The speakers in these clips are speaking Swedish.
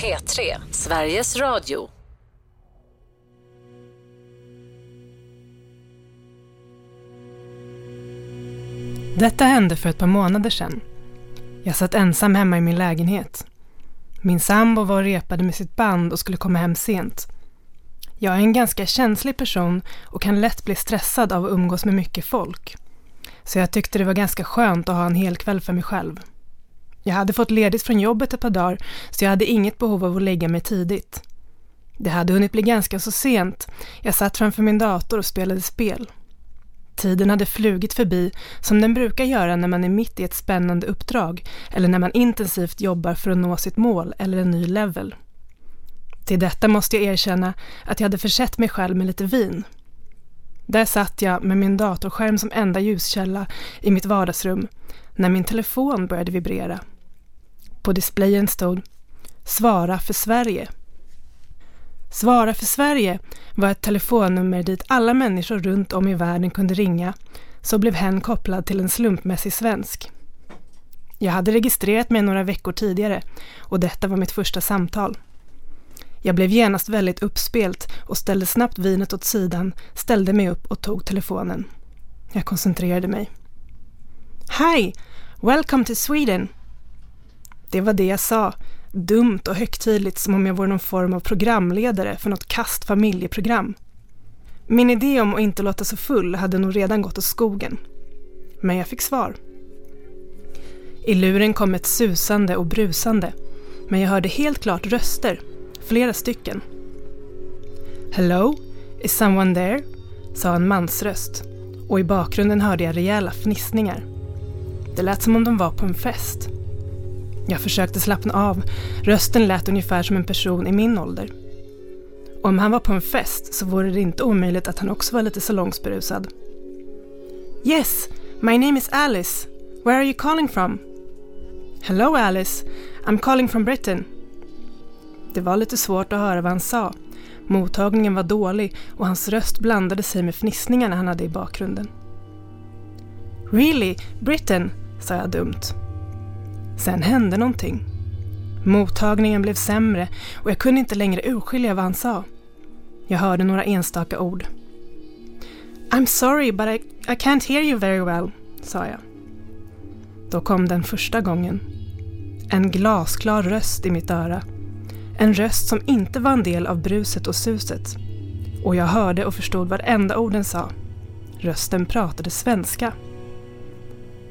P3, Sveriges Radio. Detta hände för ett par månader sedan. Jag satt ensam hemma i min lägenhet. Min sambo var och repade med sitt band och skulle komma hem sent. Jag är en ganska känslig person och kan lätt bli stressad av att umgås med mycket folk. Så jag tyckte det var ganska skönt att ha en hel kväll för mig själv. Jag hade fått ledigt från jobbet ett par dagar så jag hade inget behov av att lägga mig tidigt. Det hade hunnit bli ganska så sent. Jag satt framför min dator och spelade spel. Tiden hade flugit förbi som den brukar göra när man är mitt i ett spännande uppdrag eller när man intensivt jobbar för att nå sitt mål eller en ny level. Till detta måste jag erkänna att jag hade försett mig själv med lite vin. Där satt jag med min datorskärm som enda ljuskälla i mitt vardagsrum när min telefon började vibrera. På displayen stod Svara för Sverige. Svara för Sverige var ett telefonnummer dit alla människor runt om i världen kunde ringa, så blev hen kopplad till en slumpmässig svensk. Jag hade registrerat mig några veckor tidigare och detta var mitt första samtal. Jag blev genast väldigt uppspelt och ställde snabbt vinet åt sidan, ställde mig upp och tog telefonen. Jag koncentrerade mig. Hi! Welcome to Sweden! Det var det jag sa, dumt och högtidligt som om jag vore någon form av programledare för något kast familjeprogram. Min idé om att inte låta så full hade nog redan gått åt skogen. Men jag fick svar. I luren kom ett susande och brusande, men jag hörde helt klart röster, flera stycken. Hello? Is someone there? sa en mansröst och i bakgrunden hörde jag rejäla fnissningar. Det lät som om de var på en fest. Jag försökte slappna av. Rösten lät ungefär som en person i min ålder. Om han var på en fest så vore det inte omöjligt att han också var lite salongsberusad. Yes, my name is Alice. Where are you calling from? Hello Alice, I'm calling from Britain. Det var lite svårt att höra vad han sa. Mottagningen var dålig och hans röst blandade sig med fnissningarna han hade i bakgrunden. Really? Britain? sa jag dumt. Sen hände någonting. Mottagningen blev sämre och jag kunde inte längre urskilja vad han sa. Jag hörde några enstaka ord. I'm sorry but I, I can't hear you very well, sa jag. Då kom den första gången. En glasklar röst i mitt öra. En röst som inte var en del av bruset och suset. Och jag hörde och förstod varenda ord den sa. Rösten pratade svenska.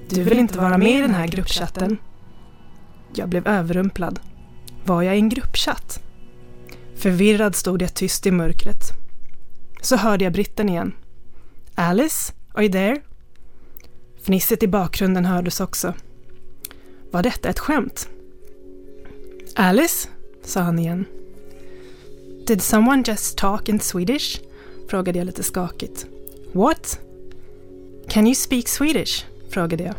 Du vill inte vara med i den här gruppchatten? Jag blev överrumplad. Var jag i en gruppchatt? Förvirrad stod jag tyst i mörkret. Så hörde jag britten igen. Alice, are you there? Fnisset i bakgrunden hördes också. Var detta ett skämt? Alice, sa han igen. Did someone just talk in Swedish? frågade jag lite skakigt. What? Can you speak Swedish? frågade jag.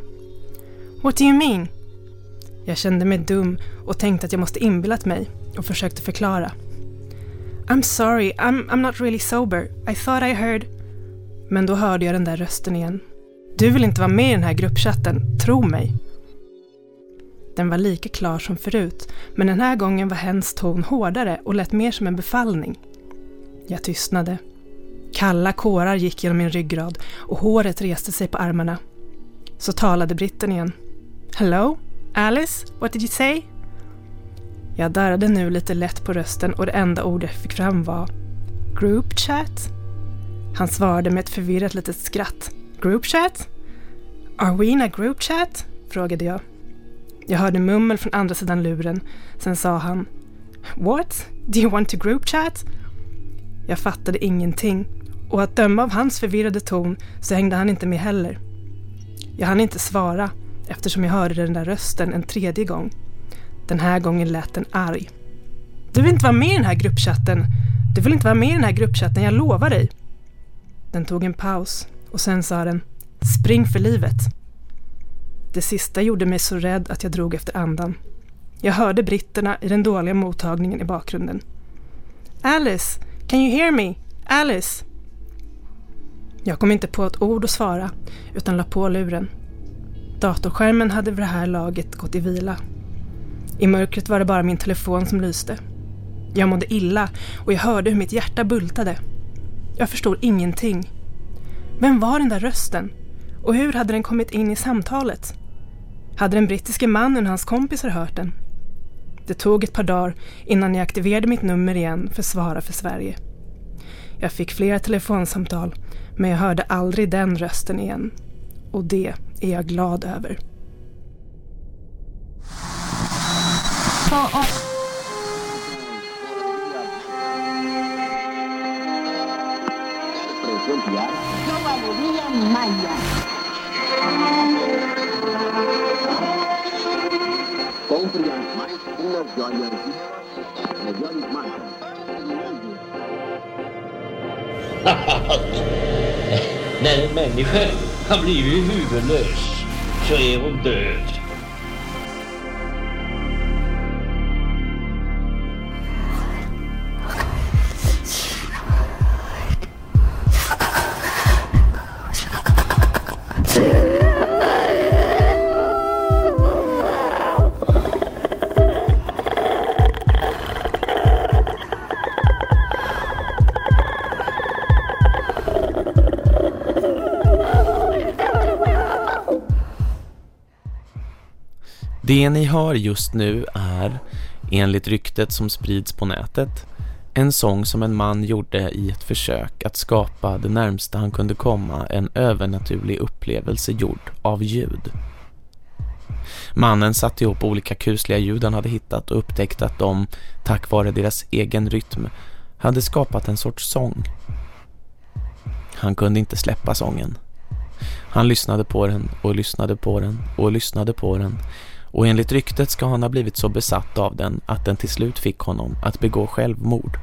What do you mean? Jag kände mig dum och tänkte att jag måste inbillat mig och försökte förklara. I'm sorry, I'm, I'm not really sober. I thought I heard... Men då hörde jag den där rösten igen. Du vill inte vara med i den här gruppchatten, tro mig. Den var lika klar som förut, men den här gången var hens ton hårdare och lät mer som en befallning. Jag tystnade. Kalla kårar gick genom min ryggrad och håret reste sig på armarna. Så talade britten igen. Hello? Alice? What did you say? Jag darrade nu lite lätt på rösten och det enda ord jag fick fram var Group chat? Han svarade med ett förvirrat litet skratt. Group chat? Are we in a group chat? frågade jag. Jag hörde mummel från andra sidan luren. Sen sa han What? Do you want to group chat? Jag fattade ingenting och att döma av hans förvirrade ton så hängde han inte med heller. Jag hann inte svara eftersom jag hörde den där rösten en tredje gång. Den här gången lät den arg. Du vill inte vara med i den här gruppchatten. Du vill inte vara med i den här gruppchatten, jag lovar dig. Den tog en paus och sen sa den Spring för livet. Det sista gjorde mig så rädd att jag drog efter andan. Jag hörde britterna i den dåliga mottagningen i bakgrunden. Alice, can you hear me? Alice! Jag kom inte på ett ord att svara utan la på luren. Datorskärmen hade vid det här laget gått i vila. I mörkret var det bara min telefon som lyste. Jag mådde illa och jag hörde hur mitt hjärta bultade. Jag förstod ingenting. Vem var den där rösten? Och hur hade den kommit in i samtalet? Hade den brittiske mannen och hans kompisar hört den? Det tog ett par dagar innan jag aktiverade mitt nummer igen för Svara för Sverige. Jag fick flera telefonsamtal men jag hörde aldrig den rösten igen. Och det är jag glad över. Nej, människor har blivit huvudlös så är hon död. Det ni hör just nu är, enligt ryktet som sprids på nätet, en sång som en man gjorde i ett försök att skapa det närmsta han kunde komma en övernaturlig upplevelse gjord av ljud. Mannen satte ihop olika kusliga ljud han hade hittat och upptäckte att de, tack vare deras egen rytm, hade skapat en sorts sång. Han kunde inte släppa sången. Han lyssnade på den och lyssnade på den och lyssnade på den och enligt ryktet ska han ha blivit så besatt av den att den till slut fick honom att begå självmord.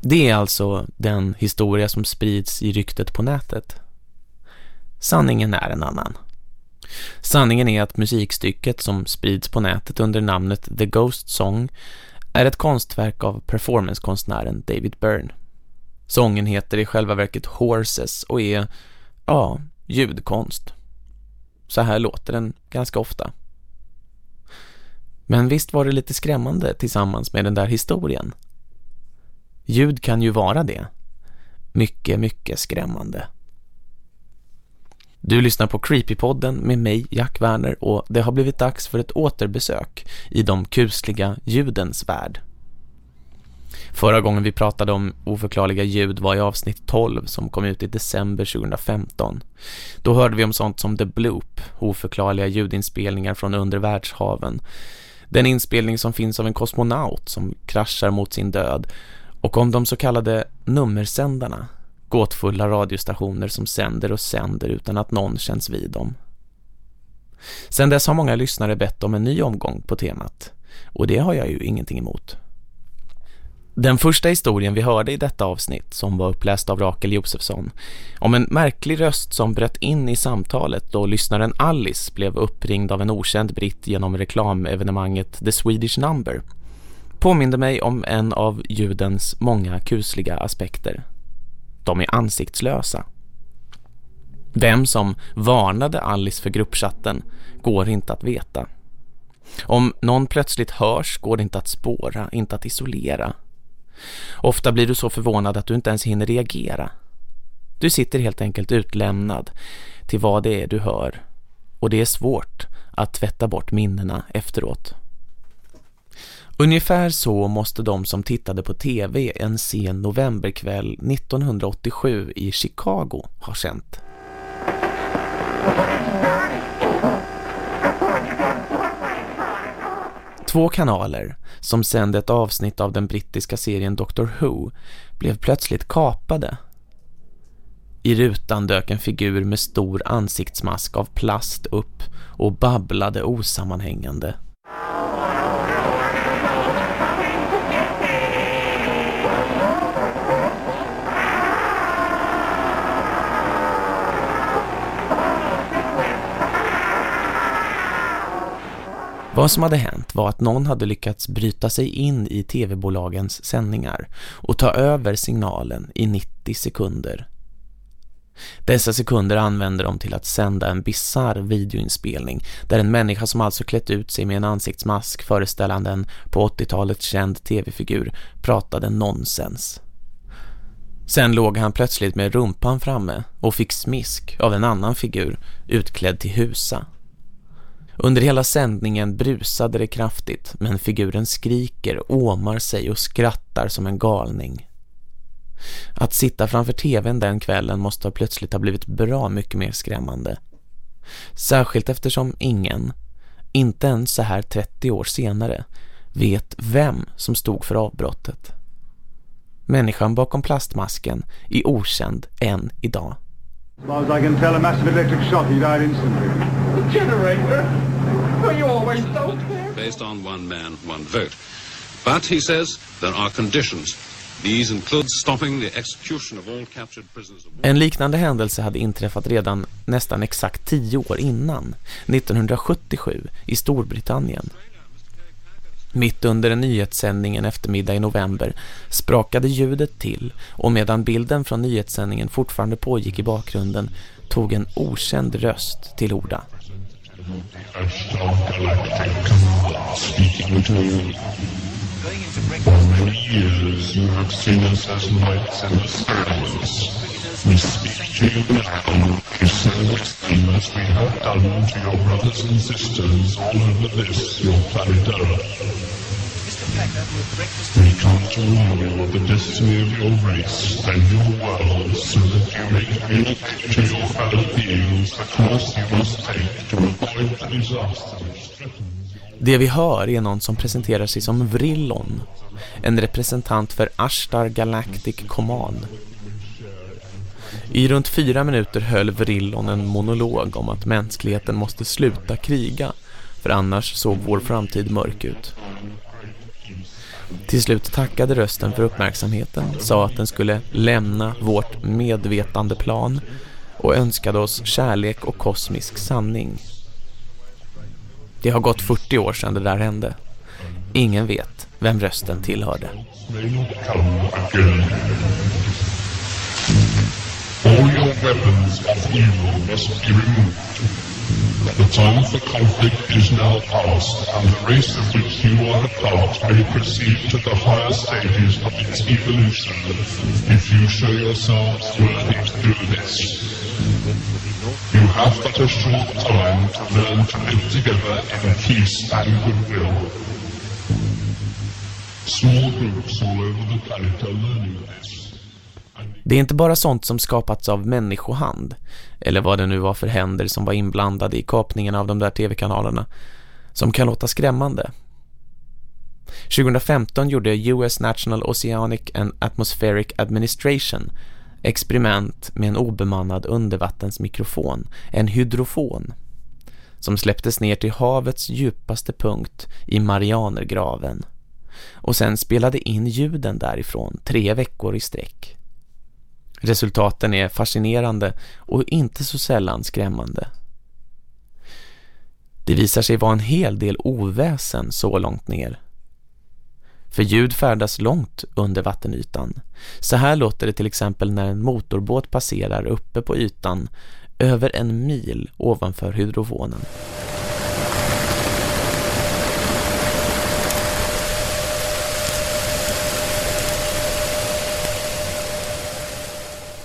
Det är alltså den historia som sprids i ryktet på nätet. Sanningen är en annan. Sanningen är att musikstycket som sprids på nätet under namnet The Ghost Song är ett konstverk av performancekonstnären David Byrne. Sången heter i själva verket Horses och är, ja, ljudkonst. Så här låter den ganska ofta. Men visst var det lite skrämmande tillsammans med den där historien. Ljud kan ju vara det. Mycket, mycket skrämmande. Du lyssnar på Creepypodden med mig, Jack Werner, och det har blivit dags för ett återbesök i de kusliga ljudens värld. Förra gången vi pratade om oförklarliga ljud var i avsnitt 12 som kom ut i december 2015. Då hörde vi om sånt som The Bloop, oförklarliga ljudinspelningar från undervärldshaven. Den inspelning som finns av en kosmonaut som kraschar mot sin död och om de så kallade nummersändarna gåtfulla radiostationer som sänder och sänder utan att någon känns vid dem. Sen dess har många lyssnare bett om en ny omgång på temat och det har jag ju ingenting emot. Den första historien vi hörde i detta avsnitt som var uppläst av Rakel Josefsson om en märklig röst som bröt in i samtalet då lyssnaren Alice blev uppringd av en okänd britt genom reklamevenemanget The Swedish Number påminde mig om en av ljudens många kusliga aspekter de är ansiktslösa. Vem som varnade Alice för gruppchatten går inte att veta. Om någon plötsligt hörs går det inte att spåra, inte att isolera. Ofta blir du så förvånad att du inte ens hinner reagera. Du sitter helt enkelt utlämnad till vad det är du hör och det är svårt att tvätta bort minnena efteråt. Ungefär så måste de som tittade på tv en sen novemberkväll 1987 i Chicago ha känt. Två kanaler som sände ett avsnitt av den brittiska serien Doctor Who blev plötsligt kapade. I rutan dök en figur med stor ansiktsmask av plast upp och babblade osammanhängande. Vad som hade hänt var att någon hade lyckats bryta sig in i tv-bolagens sändningar och ta över signalen i 90 sekunder. Dessa sekunder använde de till att sända en bizarr videoinspelning där en människa som alltså klätt ut sig med en ansiktsmask föreställande en på 80-talet känd tv-figur pratade nonsens. Sen låg han plötsligt med rumpan framme och fick smisk av en annan figur utklädd till husa. Under hela sändningen brusade det kraftigt men figuren skriker, åmar sig och skrattar som en galning. Att sitta framför tvn den kvällen måste ha plötsligt ha blivit bra mycket mer skrämmande. Särskilt eftersom ingen, inte ens så här 30 år senare, vet vem som stod för avbrottet. Människan bakom plastmasken är okänd än idag. As far as I can tell, a massive electric shock. He died instantly. The generator? Were you always told based on one man, one vote. But, he says, there are conditions. These include stopping the execution of all captured prisoners of war. En liknande händelse hade inträffat redan nästan exakt tio år innan, 1977, i Storbritannien. Mitt under en nyhetssändning en eftermiddag i november sprakade ljudet till och medan bilden från nyhetssändningen fortfarande pågick i bakgrunden tog en okänd röst till orda. Speaking to you. For many years you have seen us as lights in the stars. We speak to you now to say the same as we have done to your brothers and sisters all over this, your planet Earth. We come to warn you of the destiny of your race and your world so that you may communicate to your fellow beings the course you must take to avoid the disaster Det vi hör är någon som presenterar sig som Vrillon, en representant för Ashtar Galactic Command. I runt fyra minuter höll Vrillon en monolog om att mänskligheten måste sluta kriga, för annars såg vår framtid mörk ut. Till slut tackade rösten för uppmärksamheten, sa att den skulle lämna vårt medvetande plan och önskade oss kärlek och kosmisk sanning. Det har gått 40 år sedan det där hände. Ingen vet vem rösten tillhörde. All your weapons of evil must be removed. The time for conflict is now past, and the race of which you are a part may proceed to the higher stages of its evolution if you show yourselves worthy to do this. You have a short time to learn to live together in peace and goodwill. Small groups all over the planet are learning this. Det är inte bara sånt som skapats av människohand, eller vad det nu var för händer som var inblandade i kapningen av de där tv-kanalerna, som kan låta skrämmande. 2015 gjorde US National Oceanic and Atmospheric Administration experiment med en obemannad undervattensmikrofon, en hydrofon, som släpptes ner till havets djupaste punkt i Marianergraven och sen spelade in ljuden därifrån tre veckor i sträck. Resultaten är fascinerande och inte så sällan skrämmande. Det visar sig vara en hel del oväsen så långt ner. För ljud färdas långt under vattenytan. Så här låter det till exempel när en motorbåt passerar uppe på ytan över en mil ovanför hydrofonen.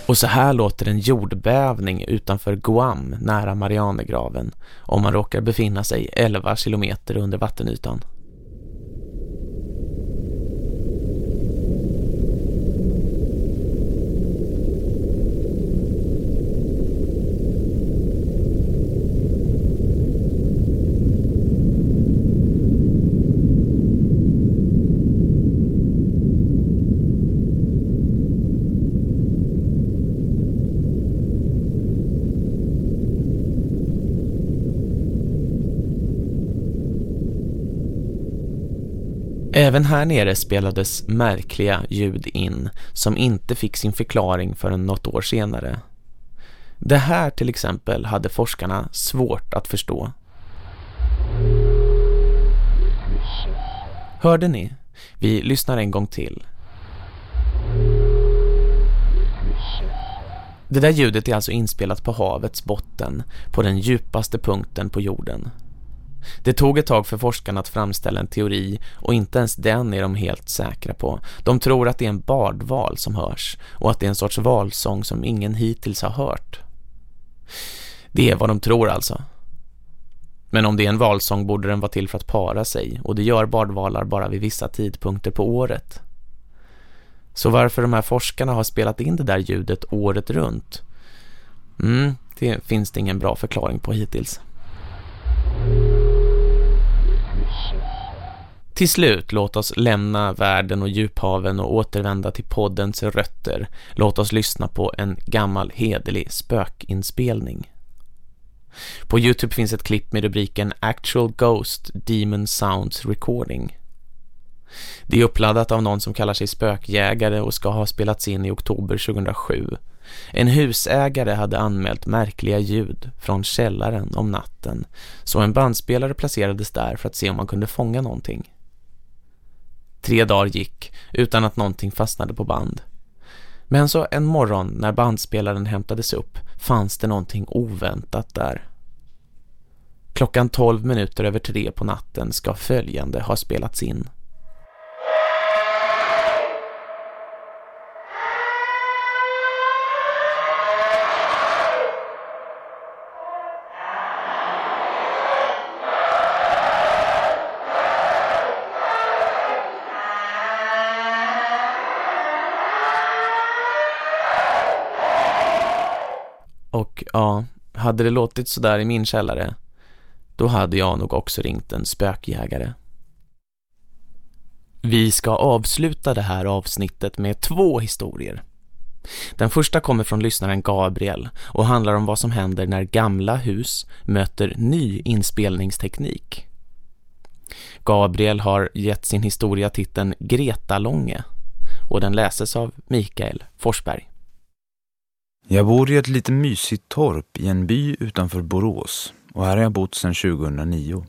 Och så här låter en jordbävning utanför Guam nära Marianergraven om man råkar befinna sig 11 kilometer under vattenytan. Även här nere spelades märkliga ljud in som inte fick sin förklaring förrän något år senare. Det här till exempel hade forskarna svårt att förstå. Hörde ni? Vi lyssnar en gång till. Det där ljudet är alltså inspelat på havets botten, på den djupaste punkten på jorden. Det tog ett tag för forskarna att framställa en teori och inte ens den är de helt säkra på. De tror att det är en bardval som hörs och att det är en sorts valsång som ingen hittills har hört. Det är vad de tror alltså. Men om det är en valsång borde den vara till för att para sig och det gör bardvalar bara vid vissa tidpunkter på året. Så varför de här forskarna har spelat in det där ljudet året runt? Mm, det finns det ingen bra förklaring på hittills. Till slut, låt oss lämna världen och djuphaven och återvända till poddens rötter. Låt oss lyssna på en gammal hederlig spökinspelning. På Youtube finns ett klipp med rubriken Actual Ghost Demon Sounds Recording. Det är uppladdat av någon som kallar sig spökjägare och ska ha spelats in i oktober 2007. En husägare hade anmält märkliga ljud från källaren om natten så en bandspelare placerades där för att se om man kunde fånga någonting. Tre dagar gick utan att någonting fastnade på band. Men så en morgon när bandspelaren hämtades upp fanns det någonting oväntat där. Klockan 12 minuter över tre på natten ska följande ha spelats in. Och ja, hade det låtit så där i min källare, då hade jag nog också ringt en spökjägare. Vi ska avsluta det här avsnittet med två historier. Den första kommer från lyssnaren Gabriel och handlar om vad som händer när gamla hus möter ny inspelningsteknik. Gabriel har gett sin historia titeln Greta Långe och den läses av Mikael Forsberg. Jag bor i ett lite mysigt torp i en by utanför Borås och här har jag bott sedan 2009.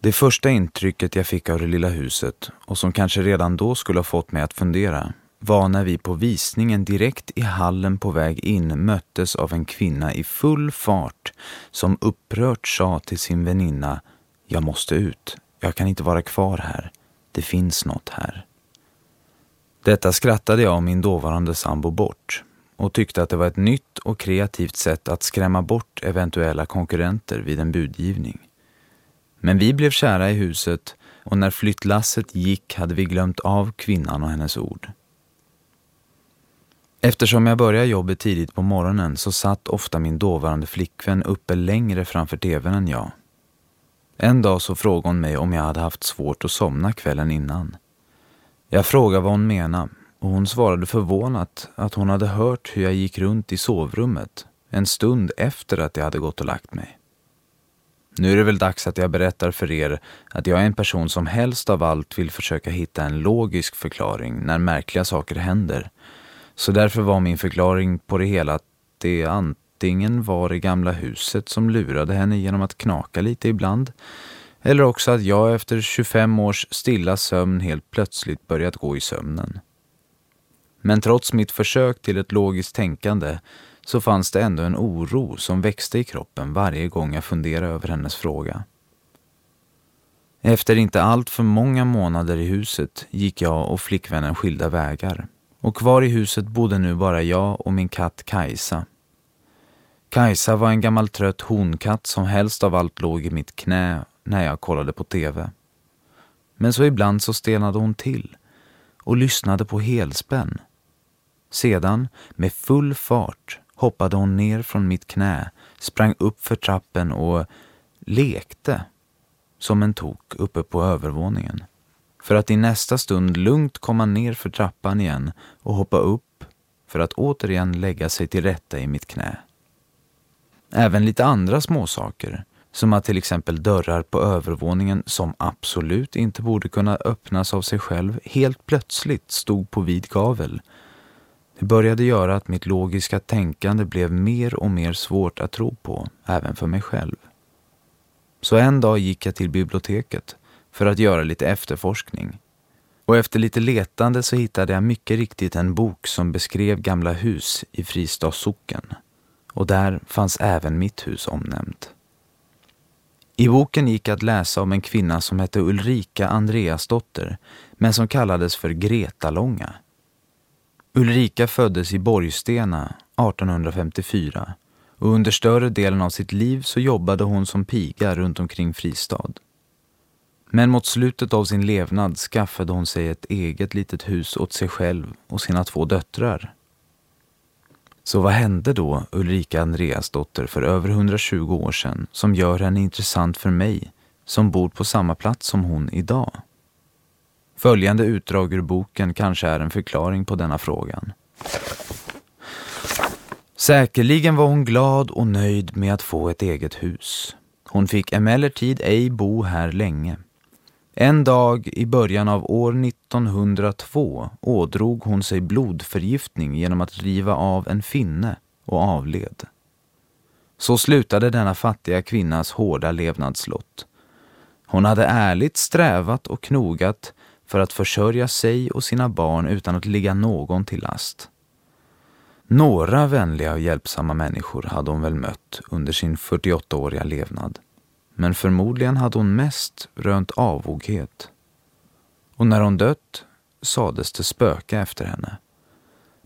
Det första intrycket jag fick av det lilla huset och som kanske redan då skulle ha fått mig att fundera var när vi på visningen direkt i hallen på väg in möttes av en kvinna i full fart som upprört sa till sin väninna Jag måste ut, jag kan inte vara kvar här, det finns något här. Detta skrattade jag och min dåvarande sambo bort och tyckte att det var ett nytt och kreativt sätt att skrämma bort eventuella konkurrenter vid en budgivning. Men vi blev kära i huset och när flyttlasset gick hade vi glömt av kvinnan och hennes ord. Eftersom jag började jobbet tidigt på morgonen så satt ofta min dåvarande flickvän uppe längre framför tvn än jag. En dag så frågade hon mig om jag hade haft svårt att somna kvällen innan. Jag frågade vad hon menade och hon svarade förvånat att hon hade hört hur jag gick runt i sovrummet en stund efter att jag hade gått och lagt mig. Nu är det väl dags att jag berättar för er att jag är en person som helst av allt vill försöka hitta en logisk förklaring när märkliga saker händer. Så därför var min förklaring på det hela att det antingen var det gamla huset som lurade henne genom att knaka lite ibland eller också att jag efter 25 års stilla sömn helt plötsligt börjat gå i sömnen. Men trots mitt försök till ett logiskt tänkande så fanns det ändå en oro som växte i kroppen varje gång jag funderade över hennes fråga. Efter inte allt för många månader i huset gick jag och flickvännen skilda vägar och kvar i huset bodde nu bara jag och min katt Kajsa. Kajsa var en gammal trött honkatt som helst av allt låg i mitt knä när jag kollade på tv. Men så ibland så stelnade hon till och lyssnade på helspänn sedan, med full fart, hoppade hon ner från mitt knä, sprang upp för trappen och lekte som en tok uppe på övervåningen. För att i nästa stund lugnt komma ner för trappan igen och hoppa upp för att återigen lägga sig till rätta i mitt knä. Även lite andra småsaker, som att till exempel dörrar på övervåningen som absolut inte borde kunna öppnas av sig själv helt plötsligt stod på vid gavel det började göra att mitt logiska tänkande blev mer och mer svårt att tro på, även för mig själv. Så en dag gick jag till biblioteket för att göra lite efterforskning. Och efter lite letande så hittade jag mycket riktigt en bok som beskrev gamla hus i Fristads socken. Och där fanns även mitt hus omnämnt. I boken gick att läsa om en kvinna som hette Ulrika Andreasdotter men som kallades för Greta Långa. Ulrika föddes i Borgstena 1854 och under större delen av sitt liv så jobbade hon som piga runt omkring Fristad. Men mot slutet av sin levnad skaffade hon sig ett eget litet hus åt sig själv och sina två döttrar. Så vad hände då Ulrika Andreasdotter för över 120 år sedan som gör henne intressant för mig som bor på samma plats som hon idag? Följande utdrag ur boken kanske är en förklaring på denna frågan. Säkerligen var hon glad och nöjd med att få ett eget hus. Hon fick emellertid ej bo här länge. En dag i början av år 1902 ådrog hon sig blodförgiftning genom att riva av en finne och avled. Så slutade denna fattiga kvinnas hårda levnadslott. Hon hade ärligt strävat och knogat för att försörja sig och sina barn utan att ligga någon till last. Några vänliga och hjälpsamma människor hade hon väl mött under sin 48-åriga levnad. Men förmodligen hade hon mest rönt avoghet. Och när hon dött sades det spöka efter henne.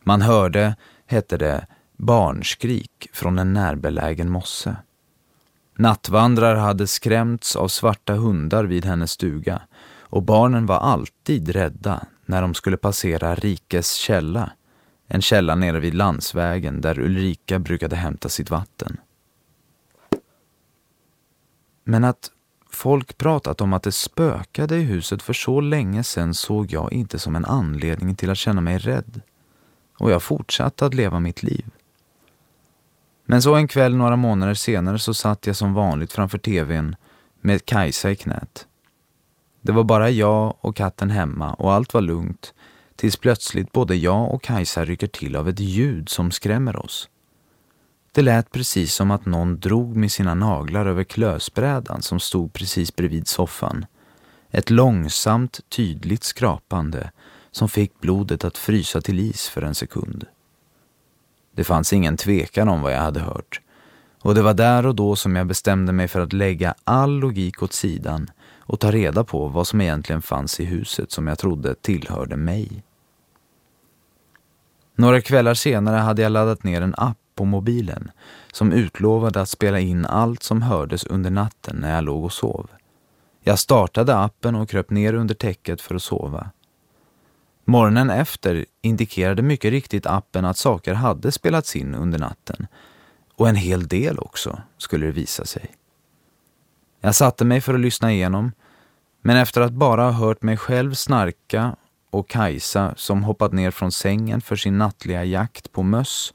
Man hörde, hette det, barnskrik från en närbelägen mosse. Nattvandrare hade skrämts av svarta hundar vid hennes stuga och barnen var alltid rädda när de skulle passera Rikes källa, en källa nere vid landsvägen där Ulrika brukade hämta sitt vatten. Men att folk pratat om att det spökade i huset för så länge sedan såg jag inte som en anledning till att känna mig rädd. Och jag fortsatte att leva mitt liv. Men så en kväll några månader senare så satt jag som vanligt framför tvn med Kajsa i knät. Det var bara jag och katten hemma och allt var lugnt tills plötsligt både jag och Kajsa rycker till av ett ljud som skrämmer oss. Det lät precis som att någon drog med sina naglar över klösbrädan som stod precis bredvid soffan. Ett långsamt, tydligt skrapande som fick blodet att frysa till is för en sekund. Det fanns ingen tvekan om vad jag hade hört. Och det var där och då som jag bestämde mig för att lägga all logik åt sidan och ta reda på vad som egentligen fanns i huset som jag trodde tillhörde mig. Några kvällar senare hade jag laddat ner en app på mobilen som utlovade att spela in allt som hördes under natten när jag låg och sov. Jag startade appen och kröp ner under täcket för att sova. Morgonen efter indikerade mycket riktigt appen att saker hade spelats in under natten. Och en hel del också, skulle det visa sig. Jag satte mig för att lyssna igenom, men efter att bara ha hört mig själv snarka och Kajsa som hoppat ner från sängen för sin nattliga jakt på möss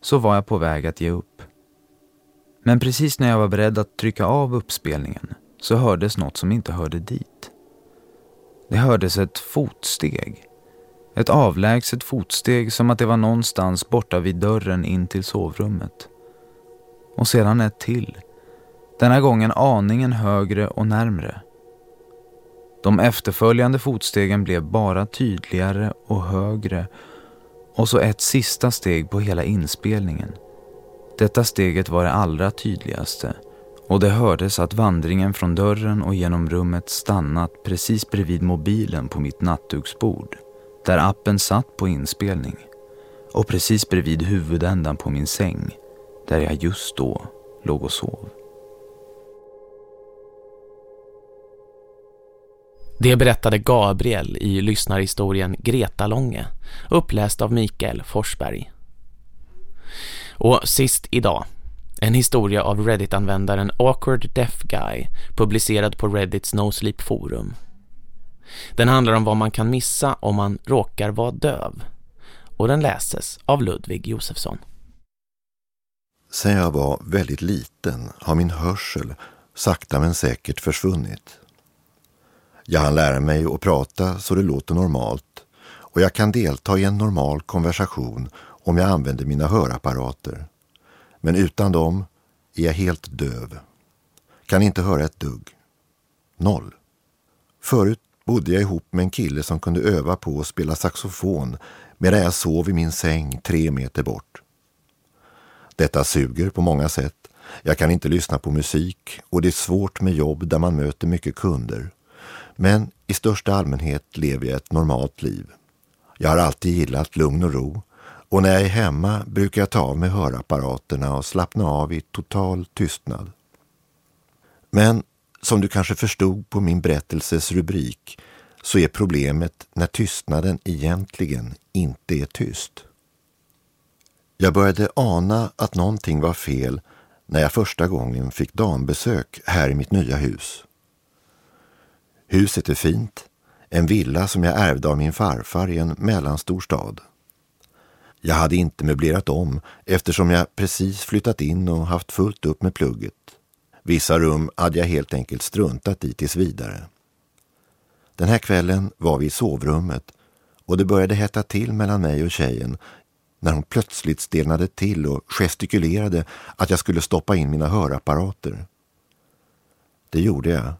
så var jag på väg att ge upp. Men precis när jag var beredd att trycka av uppspelningen så hördes något som inte hörde dit. Det hördes ett fotsteg. Ett avlägset fotsteg som att det var någonstans borta vid dörren in till sovrummet. Och sedan ett till. Denna gången aningen högre och närmre. De efterföljande fotstegen blev bara tydligare och högre och så ett sista steg på hela inspelningen. Detta steget var det allra tydligaste och det hördes att vandringen från dörren och genom rummet stannat precis bredvid mobilen på mitt nattduksbord där appen satt på inspelning och precis bredvid huvudändan på min säng där jag just då låg och sov. Det berättade Gabriel i lyssnarhistorien Greta Långe, uppläst av Mikael Forsberg. Och sist idag, en historia av Reddit-användaren Awkward Deaf Guy, publicerad på Reddits No Sleep forum. Den handlar om vad man kan missa om man råkar vara döv. Och den läses av Ludvig Josefsson. Sen jag var väldigt liten har min hörsel sakta men säkert försvunnit. Jag hann lära mig att prata så det låter normalt och jag kan delta i en normal konversation om jag använder mina hörapparater. Men utan dem är jag helt döv. Kan inte höra ett dugg. Noll. Förut bodde jag ihop med en kille som kunde öva på att spela saxofon medan jag sov i min säng tre meter bort. Detta suger på många sätt. Jag kan inte lyssna på musik och det är svårt med jobb där man möter mycket kunder. Men i största allmänhet lever jag ett normalt liv. Jag har alltid gillat lugn och ro och när jag är hemma brukar jag ta av mig hörapparaterna och slappna av i total tystnad. Men som du kanske förstod på min berättelses rubrik så är problemet när tystnaden egentligen inte är tyst. Jag började ana att någonting var fel när jag första gången fick dambesök här i mitt nya hus. Huset är fint, en villa som jag ärvde av min farfar i en mellanstor stad. Jag hade inte möblerat om eftersom jag precis flyttat in och haft fullt upp med plugget. Vissa rum hade jag helt enkelt struntat i tills vidare. Den här kvällen var vi i sovrummet och det började hetta till mellan mig och tjejen när hon plötsligt stelnade till och gestikulerade att jag skulle stoppa in mina hörapparater. Det gjorde jag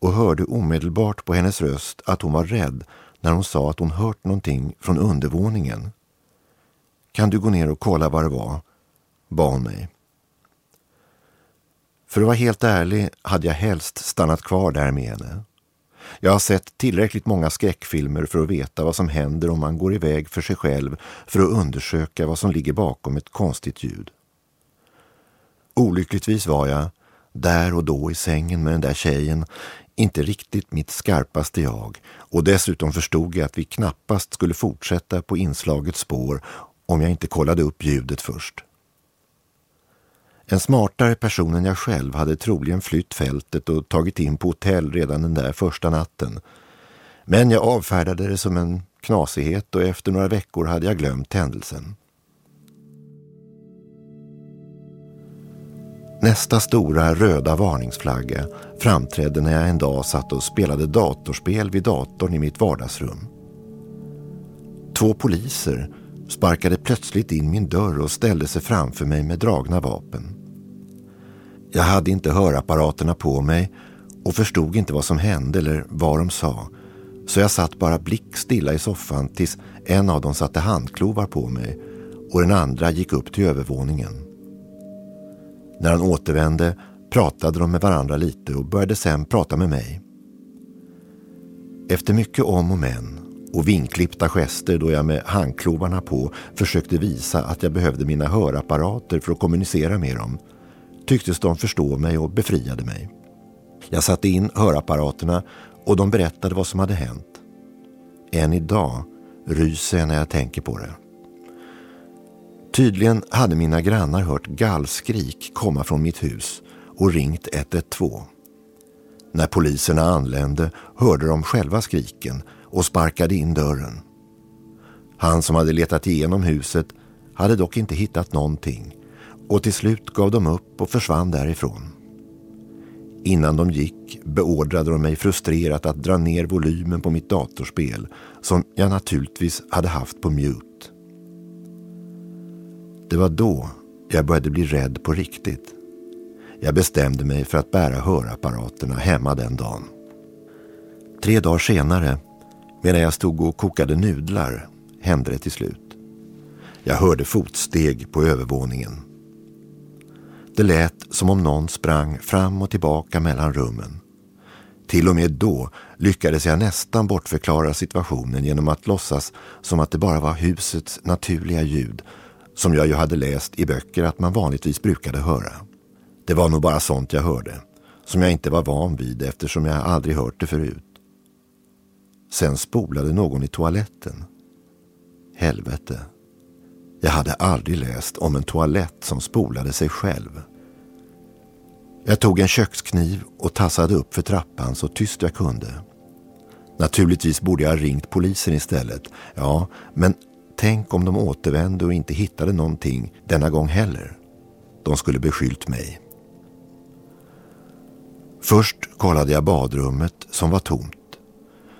och hörde omedelbart på hennes röst att hon var rädd när hon sa att hon hört någonting från undervåningen. Kan du gå ner och kolla vad det var? bad hon mig. För att vara helt ärlig hade jag helst stannat kvar där med henne. Jag har sett tillräckligt många skräckfilmer för att veta vad som händer om man går iväg för sig själv för att undersöka vad som ligger bakom ett konstigt ljud. Olyckligtvis var jag, där och då i sängen med den där tjejen, inte riktigt mitt skarpaste jag och dessutom förstod jag att vi knappast skulle fortsätta på inslagets spår om jag inte kollade upp ljudet först. En smartare person än jag själv hade troligen flytt fältet och tagit in på hotell redan den där första natten. Men jag avfärdade det som en knasighet och efter några veckor hade jag glömt händelsen. Nästa stora röda varningsflagga framträdde när jag en dag satt och spelade datorspel vid datorn i mitt vardagsrum. Två poliser sparkade plötsligt in min dörr och ställde sig framför mig med dragna vapen. Jag hade inte hörapparaterna på mig och förstod inte vad som hände eller vad de sa. Så jag satt bara blickstilla i soffan tills en av dem satte handklovar på mig och den andra gick upp till övervåningen. När han återvände pratade de med varandra lite och började sen prata med mig. Efter mycket om och men och vinklippta gester då jag med handklovarna på försökte visa att jag behövde mina hörapparater för att kommunicera med dem tycktes de förstå mig och befriade mig. Jag satte in hörapparaterna och de berättade vad som hade hänt. Än idag ryser jag när jag tänker på det. Tydligen hade mina grannar hört gallskrik komma från mitt hus och ringt 112. När poliserna anlände hörde de själva skriken och sparkade in dörren. Han som hade letat igenom huset hade dock inte hittat någonting och till slut gav de upp och försvann därifrån. Innan de gick beordrade de mig frustrerat att dra ner volymen på mitt datorspel som jag naturligtvis hade haft på mute. Det var då jag började bli rädd på riktigt. Jag bestämde mig för att bära hörapparaterna hemma den dagen. Tre dagar senare, medan jag stod och kokade nudlar, hände det till slut. Jag hörde fotsteg på övervåningen. Det lät som om någon sprang fram och tillbaka mellan rummen. Till och med då lyckades jag nästan bortförklara situationen genom att låtsas som att det bara var husets naturliga ljud som jag ju hade läst i böcker att man vanligtvis brukade höra. Det var nog bara sånt jag hörde, som jag inte var van vid eftersom jag aldrig hört det förut. Sen spolade någon i toaletten. Helvete. Jag hade aldrig läst om en toalett som spolade sig själv. Jag tog en kökskniv och tassade upp för trappan så tyst jag kunde. Naturligtvis borde jag ha ringt polisen istället. Ja, men tänk om de återvände och inte hittade någonting denna gång heller. De skulle beskyllt mig. Först kollade jag badrummet som var tomt.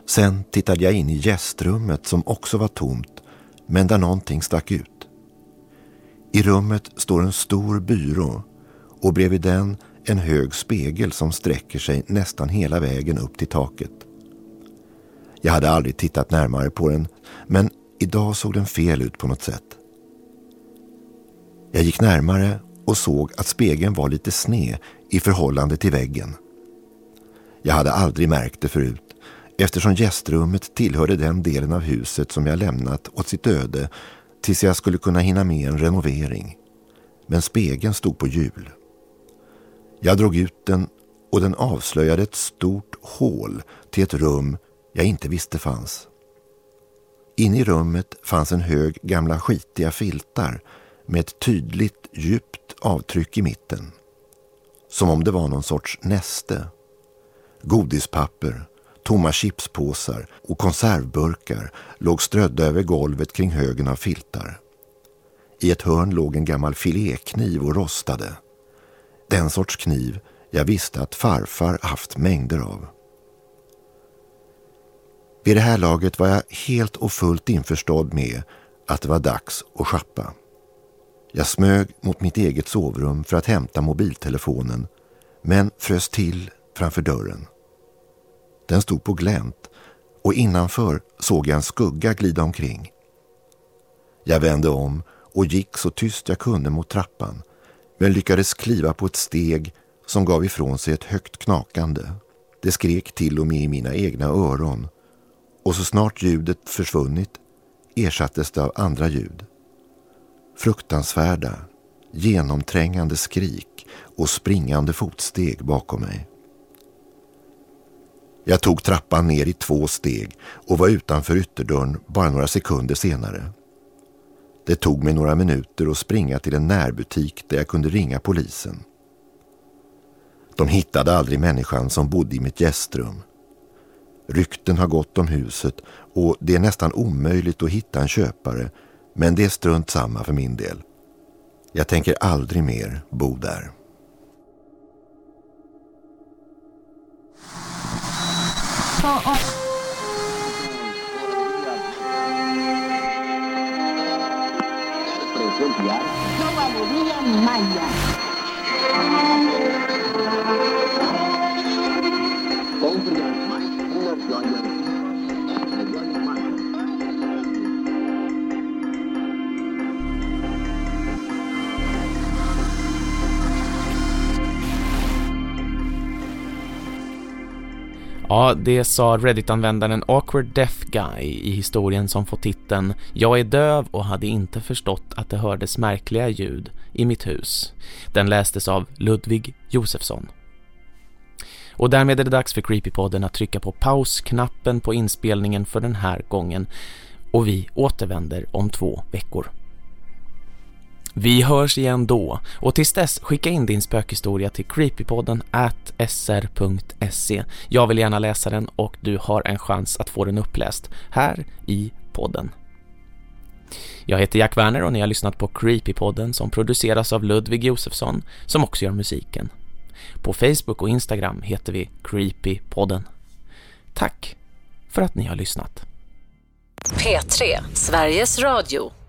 Sen tittade jag in i gästrummet som också var tomt men där någonting stack ut. I rummet står en stor byrå och bredvid den en hög spegel som sträcker sig nästan hela vägen upp till taket. Jag hade aldrig tittat närmare på den, men idag såg den fel ut på något sätt. Jag gick närmare och såg att spegeln var lite sned i förhållande till väggen. Jag hade aldrig märkt det förut eftersom gästrummet tillhörde den delen av huset som jag lämnat åt sitt öde tills jag skulle kunna hinna med en renovering. Men spegeln stod på hjul. Jag drog ut den och den avslöjade ett stort hål till ett rum jag inte visste fanns. Inne i rummet fanns en hög gamla skitiga filtar med ett tydligt djupt avtryck i mitten. Som om det var någon sorts näste. Godispapper, tomma chipspåsar och konservburkar låg strödda över golvet kring högen av filtar. I ett hörn låg en gammal filékniv och rostade. Den sorts kniv jag visste att farfar haft mängder av. Vid det här laget var jag helt och fullt införstådd med att det var dags att schappa. Jag smög mot mitt eget sovrum för att hämta mobiltelefonen men frös till framför dörren. Den stod på glänt och innanför såg jag en skugga glida omkring. Jag vände om och gick så tyst jag kunde mot trappan men lyckades kliva på ett steg som gav ifrån sig ett högt knakande. Det skrek till och med i mina egna öron och så snart ljudet försvunnit ersattes det av andra ljud. Fruktansvärda, genomträngande skrik och springande fotsteg bakom mig. Jag tog trappan ner i två steg och var utanför ytterdörren bara några sekunder senare. Det tog mig några minuter att springa till en närbutik där jag kunde ringa polisen. De hittade aldrig människan som bodde i mitt gästrum. Rykten har gått om huset och det är nästan omöjligt att hitta en köpare men det är strunt samma för min del. Jag tänker aldrig mer bo där. Maya. Ja, det sa Reddit-användaren Awkward Deaf Guy i historien som fått titeln Jag är döv och hade inte förstått att det hördes märkliga ljud i mitt hus. Den lästes av Ludvig Josefsson. Och därmed är det dags för Creepypodden att trycka på pausknappen på inspelningen för den här gången. Och vi återvänder om två veckor. Vi hörs igen då och tills dess skicka in din spökhistoria till creepypodden at sr.se. Jag vill gärna läsa den och du har en chans att få den uppläst här i podden. Jag heter Jack Werner och ni har lyssnat på Creepypodden som produceras av Ludvig Josefsson som också gör musiken. På Facebook och Instagram heter vi Creepypodden. Tack för att ni har lyssnat. P3, Sveriges Radio.